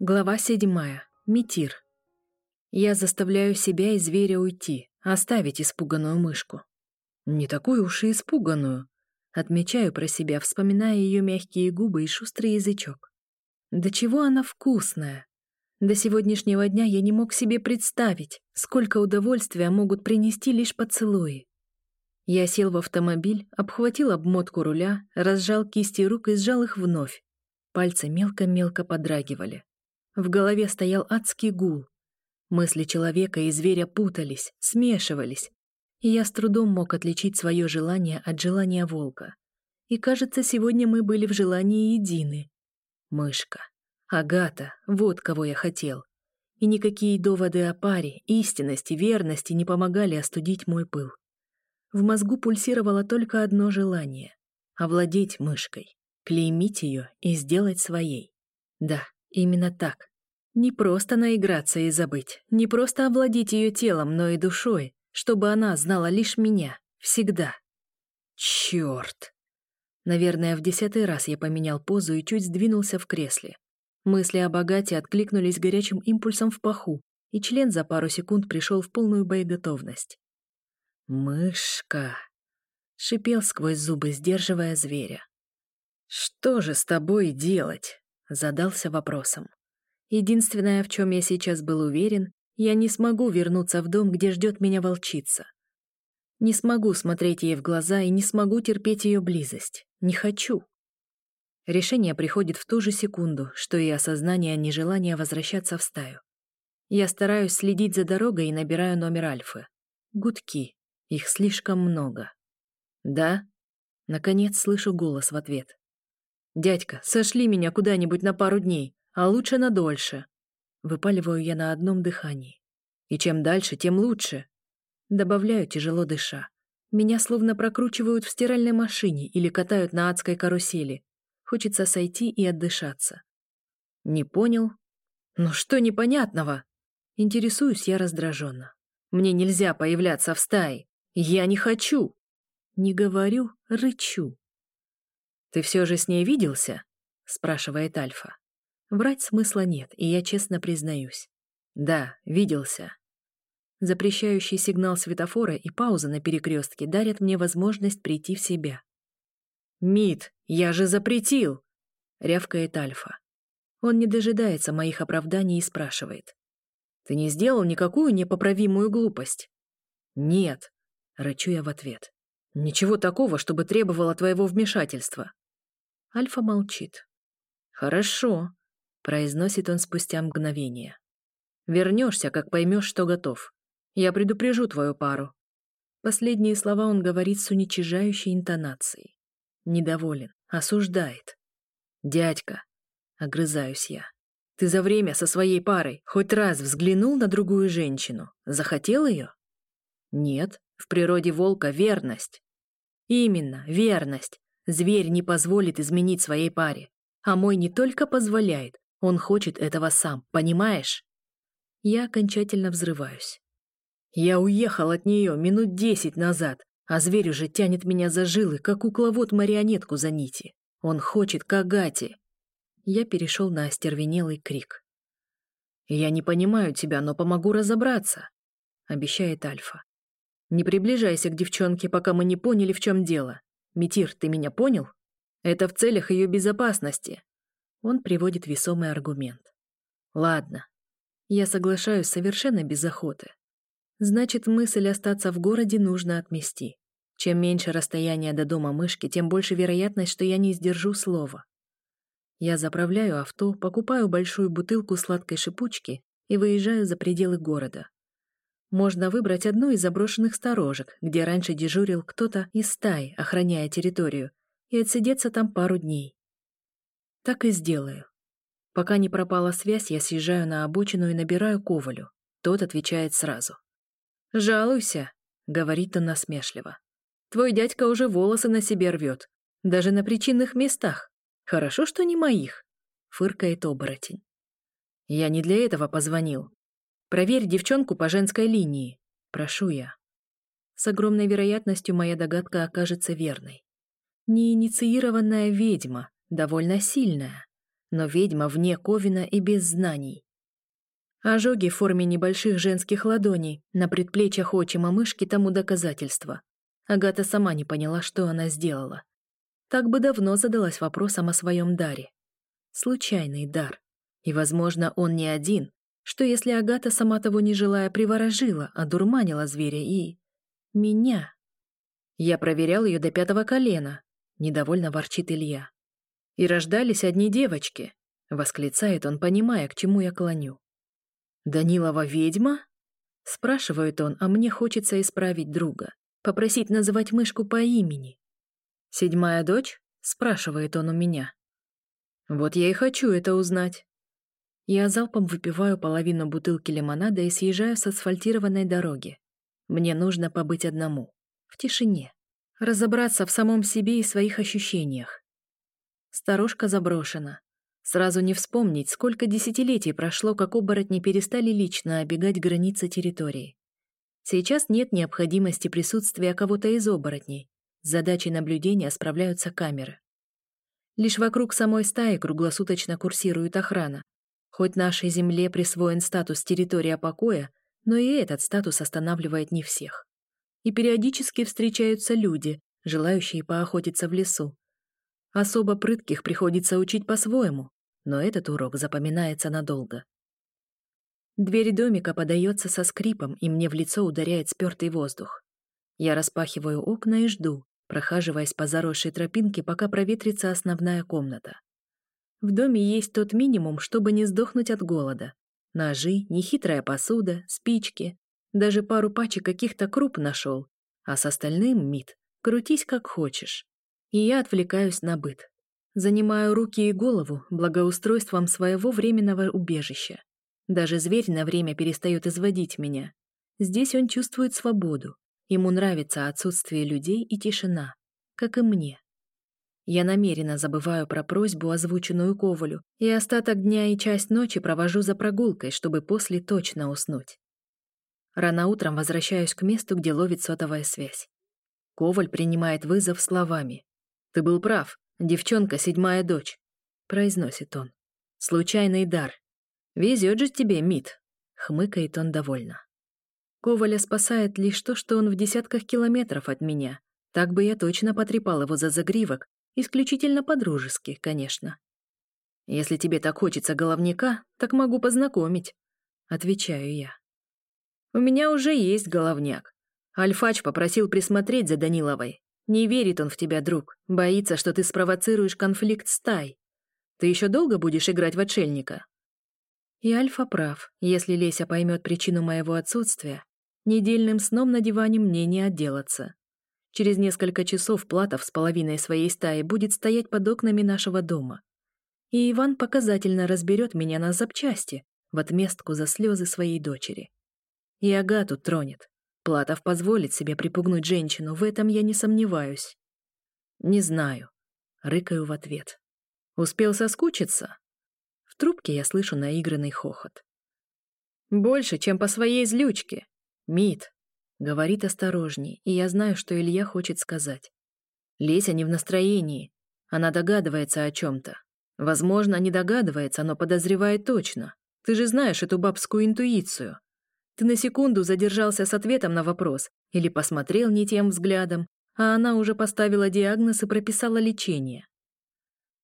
Глава седьмая. Митир. Я заставляю себя и зверя уйти, оставить испуганную мышку. Не такую уж и испуганную. Отмечаю про себя, вспоминая ее мягкие губы и шустрый язычок. Да чего она вкусная. До сегодняшнего дня я не мог себе представить, сколько удовольствия могут принести лишь поцелуи. Я сел в автомобиль, обхватил обмотку руля, разжал кисти рук и сжал их вновь. Пальцы мелко-мелко подрагивали. В голове стоял адский гул. Мысли человека и зверя путались, смешивались, и я с трудом мог отличить свое желание от желания волка. И кажется, сегодня мы были в желании едины. Мышка. Агата, вот кого я хотел. И никакие доводы о паре, истинности, верности не помогали остудить мой пыл. В мозгу пульсировало только одно желание — овладеть мышкой, клеймить ее и сделать своей. Да, Именно так. Не просто наиграться и забыть, не просто овладеть ее телом, но и душой, чтобы она знала лишь меня, всегда. Черт! Наверное, в десятый раз я поменял позу и чуть сдвинулся в кресле. Мысли о богате откликнулись горячим импульсом в паху, и член за пару секунд пришел в полную боеготовность. «Мышка!» — шипел сквозь зубы, сдерживая зверя. «Что же с тобой делать?» Задался вопросом. Единственное, в чем я сейчас был уверен, я не смогу вернуться в дом, где ждет меня волчица. Не смогу смотреть ей в глаза и не смогу терпеть ее близость. Не хочу. Решение приходит в ту же секунду, что и осознание нежелания возвращаться в стаю. Я стараюсь следить за дорогой и набираю номер Альфы. Гудки. Их слишком много. «Да?» Наконец слышу голос в ответ. «Дядька, сошли меня куда-нибудь на пару дней, а лучше на дольше». Выпаливаю я на одном дыхании. И чем дальше, тем лучше. Добавляю, тяжело дыша. Меня словно прокручивают в стиральной машине или катают на адской карусели. Хочется сойти и отдышаться. Не понял? Ну что непонятного? Интересуюсь я раздраженно. Мне нельзя появляться в стае. Я не хочу. Не говорю, рычу. «Ты все же с ней виделся?» — спрашивает Альфа. Врать смысла нет, и я честно признаюсь. «Да, виделся». Запрещающий сигнал светофора и пауза на перекрестке дарят мне возможность прийти в себя. «Мит, я же запретил!» — рявкает Альфа. Он не дожидается моих оправданий и спрашивает. «Ты не сделал никакую непоправимую глупость?» «Нет», — рычу я в ответ. «Ничего такого, чтобы требовало твоего вмешательства». Альфа молчит. «Хорошо», — произносит он спустя мгновение. «Вернешься, как поймешь, что готов. Я предупрежу твою пару». Последние слова он говорит с уничижающей интонацией. Недоволен, осуждает. «Дядька», — огрызаюсь я, — «ты за время со своей парой хоть раз взглянул на другую женщину? Захотел ее?» «Нет, в природе волка верность». «Именно, верность. Зверь не позволит изменить своей паре. А мой не только позволяет, он хочет этого сам, понимаешь? Я окончательно взрываюсь. Я уехал от нее минут десять назад, а зверь уже тянет меня за жилы, как кукловод марионетку за нити. Он хочет к Агате. Я перешел на остервенелый крик. «Я не понимаю тебя, но помогу разобраться», — обещает Альфа. «Не приближайся к девчонке, пока мы не поняли, в чем дело. Митир, ты меня понял? Это в целях ее безопасности. Он приводит весомый аргумент. Ладно. Я соглашаюсь совершенно без охоты. Значит, мысль остаться в городе нужно отмести. Чем меньше расстояние до дома мышки, тем больше вероятность, что я не сдержу слова. Я заправляю авто, покупаю большую бутылку сладкой шипучки и выезжаю за пределы города. Можно выбрать одну из заброшенных сторожек, где раньше дежурил кто-то из стаи, охраняя территорию, и отсидеться там пару дней. Так и сделаю. Пока не пропала связь, я съезжаю на обочину и набираю Ковалю. Тот отвечает сразу. «Жалуйся», — говорит он насмешливо. «Твой дядька уже волосы на себе рвет, даже на причинных местах. Хорошо, что не моих», — фыркает оборотень. «Я не для этого позвонил. Проверь девчонку по женской линии. Прошу я. С огромной вероятностью моя догадка окажется верной. Неинициированная ведьма, довольно сильная. но ведьма вне Ковина и без знаний. Ожоги в форме небольших женских ладоней на предплечьях отчима мышки тому доказательство. Агата сама не поняла, что она сделала. Так бы давно задалась вопросом о своем даре. Случайный дар. И, возможно, он не один. Что если Агата, сама того не желая, приворожила, одурманила зверя и... меня? Я проверял ее до пятого колена. Недовольно ворчит Илья. И рождались одни девочки. Восклицает он, понимая, к чему я клоню. «Данилова ведьма?» Спрашивает он, а мне хочется исправить друга, попросить называть мышку по имени. «Седьмая дочь?» — спрашивает он у меня. Вот я и хочу это узнать. Я залпом выпиваю половину бутылки лимонада и съезжаю с асфальтированной дороги. Мне нужно побыть одному, в тишине, разобраться в самом себе и своих ощущениях. Сторожка заброшена, Сразу не вспомнить, сколько десятилетий прошло, как оборотни перестали лично обегать границы территории. Сейчас нет необходимости присутствия кого-то из оборотней. С задачей наблюдения справляются камеры. Лишь вокруг самой стаи круглосуточно курсирует охрана. Хоть нашей земле присвоен статус территория покоя, но и этот статус останавливает не всех. И периодически встречаются люди, желающие поохотиться в лесу. Особо прытких приходится учить по-своему, но этот урок запоминается надолго. Дверь домика подается со скрипом, и мне в лицо ударяет спёртый воздух. Я распахиваю окна и жду, прохаживаясь по заросшей тропинке, пока проветрится основная комната. В доме есть тот минимум, чтобы не сдохнуть от голода. Ножи, нехитрая посуда, спички, даже пару пачек каких-то круп нашел, а с остальным, Мит, крутись как хочешь. И я отвлекаюсь на быт. Занимаю руки и голову благоустройством своего временного убежища. Даже зверь на время перестает изводить меня. Здесь он чувствует свободу. Ему нравится отсутствие людей и тишина, как и мне. Я намеренно забываю про просьбу, озвученную Ковалю, и остаток дня и часть ночи провожу за прогулкой, чтобы после точно уснуть. Рано утром возвращаюсь к месту, где ловит сотовая связь. Коваль принимает вызов словами. «Ты был прав. Девчонка — седьмая дочь», — произносит он. «Случайный дар. Везет же тебе, Мит», — хмыкает он довольно. Коваля спасает лишь то, что он в десятках километров от меня. Так бы я точно потрепал его за загривок, исключительно по-дружески, конечно. «Если тебе так хочется головника, так могу познакомить», — отвечаю я. «У меня уже есть головняк. Альфач попросил присмотреть за Даниловой. Не верит он в тебя, друг. Боится, что ты спровоцируешь конфликт стай. Ты еще долго будешь играть в отшельника?» И Альфа прав. Если Леся поймет причину моего отсутствия, недельным сном на диване мне не отделаться. Через несколько часов Платов с половиной своей стаи будет стоять под окнами нашего дома. И Иван показательно разберет меня на запчасти в отместку за слезы своей дочери. И Агату тронет. Платов позволит себе припугнуть женщину, в этом я не сомневаюсь. Не знаю. Рыкаю в ответ. Успел соскучиться? В трубке я слышу наигранный хохот. Больше, чем по своей злючке. Мит. Говорит осторожней, и я знаю, что Илья хочет сказать. Леся не в настроении. Она догадывается о чем-то. Возможно, не догадывается, но подозревает точно. Ты же знаешь эту бабскую интуицию. Ты на секунду задержался с ответом на вопрос или посмотрел не тем взглядом, а она уже поставила диагноз и прописала лечение.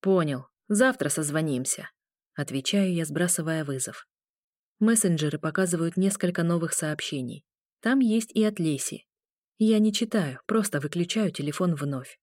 «Понял. Завтра созвонимся», — отвечаю я, сбрасывая вызов. Мессенджеры показывают несколько новых сообщений. Там есть и от Леси. Я не читаю, просто выключаю телефон вновь.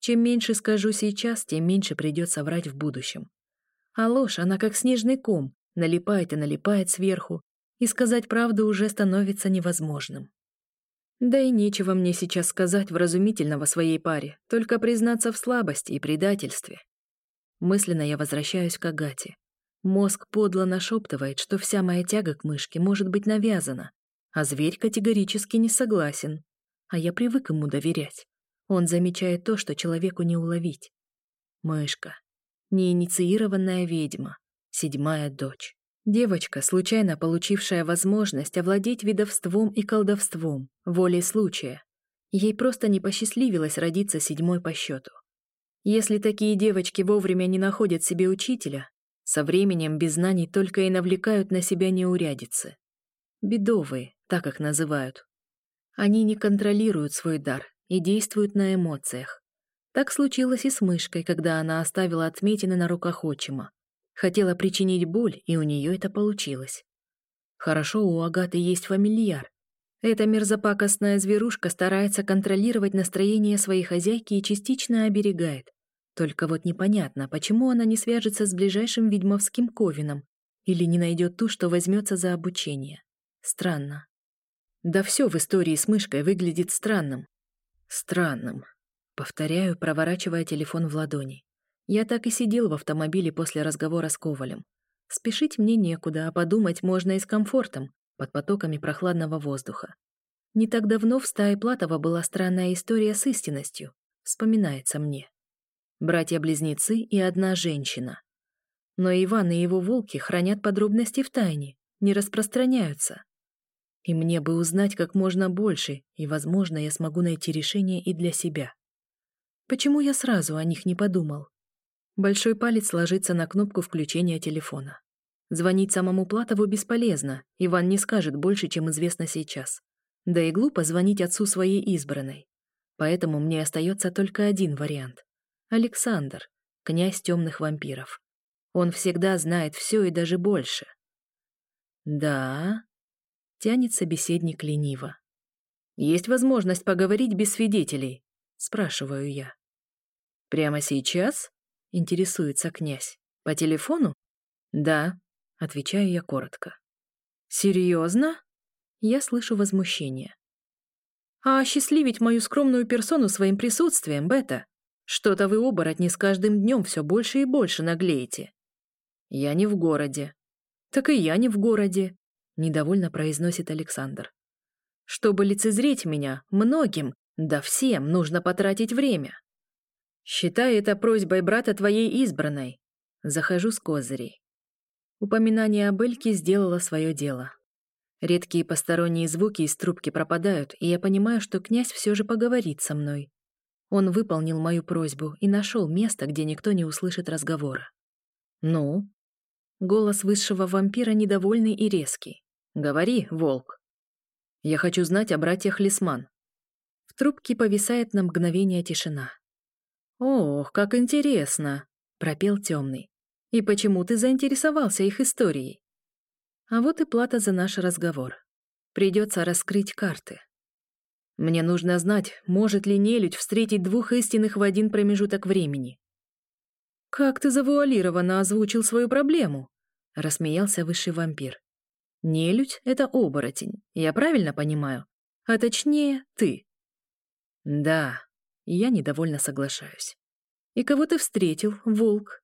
Чем меньше скажу сейчас, тем меньше придется врать в будущем. А ложь, она как снежный ком, налипает и налипает сверху, и сказать правду уже становится невозможным. Да и нечего мне сейчас сказать вразумительного своей паре, только признаться в слабости и предательстве. Мысленно я возвращаюсь к Агате. Мозг подло нашептывает, что вся моя тяга к мышке может быть навязана, а зверь категорически не согласен. А я привык ему доверять. Он замечает то, что человеку не уловить. Мышка. Неинициированная ведьма. Седьмая дочь. Девочка, случайно получившая возможность овладеть видовством и колдовством, волей случая. Ей просто не посчастливилось родиться седьмой по счету. Если такие девочки вовремя не находят себе учителя, Со временем без знаний только и навлекают на себя неурядицы. Бедовые, так их называют. Они не контролируют свой дар и действуют на эмоциях. Так случилось и с мышкой, когда она оставила отметины на руках отчима. Хотела причинить боль, и у нее это получилось. Хорошо, у Агаты есть фамильяр. Эта мерзопакостная зверушка старается контролировать настроение своей хозяйки и частично оберегает. Только вот непонятно, почему она не свяжется с ближайшим ведьмовским ковином или не найдет ту, что возьмется за обучение. Странно. Да все в истории с мышкой выглядит странным. Странным. Повторяю, проворачивая телефон в ладони. Я так и сидел в автомобиле после разговора с Ковалем. Спешить мне некуда, а подумать можно и с комфортом, под потоками прохладного воздуха. Не так давно в стае Платова была странная история с истинностью, вспоминается мне. Братья-близнецы и одна женщина. Но Иван и его волки хранят подробности в тайне, не распространяются. И мне бы узнать как можно больше, и, возможно, я смогу найти решение и для себя. Почему я сразу о них не подумал? Большой палец ложится на кнопку включения телефона. Звонить самому Платову бесполезно, Иван не скажет больше, чем известно сейчас. Да и глупо звонить отцу своей избранной. Поэтому мне остается только один вариант. Александр, князь темных вампиров. Он всегда знает все и даже больше. «Да?» — тянет собеседник лениво. «Есть возможность поговорить без свидетелей?» — спрашиваю я. «Прямо сейчас?» Интересуется князь. По телефону? Да, отвечаю я коротко. Серьезно? Я слышу возмущение. А осчастливить мою скромную персону своим присутствием, Бета? Что-то вы, оборотни, с каждым днем все больше и больше наглеете. Я не в городе. Так и я не в городе, недовольно произносит Александр. Чтобы лицезреть меня, многим, да всем нужно потратить время. Считай это просьбой брата твоей избранной. Захожу с козырей. Упоминание об Эльке сделало свое дело. Редкие посторонние звуки из трубки пропадают, и я понимаю, что князь все же поговорит со мной. Он выполнил мою просьбу и нашел место, где никто не услышит разговора. «Ну?» Голос высшего вампира недовольный и резкий. «Говори, волк!» «Я хочу знать о братьях Лисман». В трубке повисает на мгновение тишина. «Ох, как интересно!» — пропел темный. «И почему ты заинтересовался их историей?» А вот и плата за наш разговор. Придется раскрыть карты. Мне нужно знать, может ли нелюдь встретить двух истинных в один промежуток времени. «Как ты завуалированно озвучил свою проблему?» — рассмеялся высший вампир. «Нелюдь — это оборотень, я правильно понимаю? А точнее, ты». «Да», я недовольно соглашаюсь. «И кого ты встретил, волк?»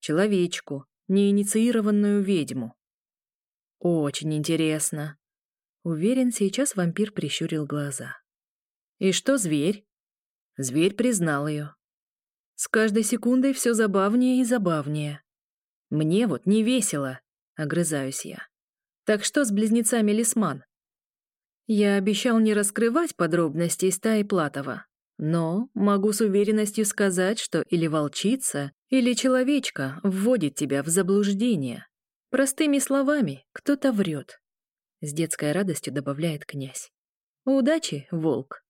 «Человечку, неинициированную ведьму». «Очень интересно». Уверен, сейчас вампир прищурил глаза. «И что зверь?» Зверь признал ее. С каждой секундой все забавнее и забавнее. Мне вот не весело, огрызаюсь я. Так что с близнецами Лисман? Я обещал не раскрывать подробностей стаи Платова, но могу с уверенностью сказать, что или волчица, или человечка вводит тебя в заблуждение. Простыми словами, кто-то врет. С детской радостью добавляет князь. Удачи, волк.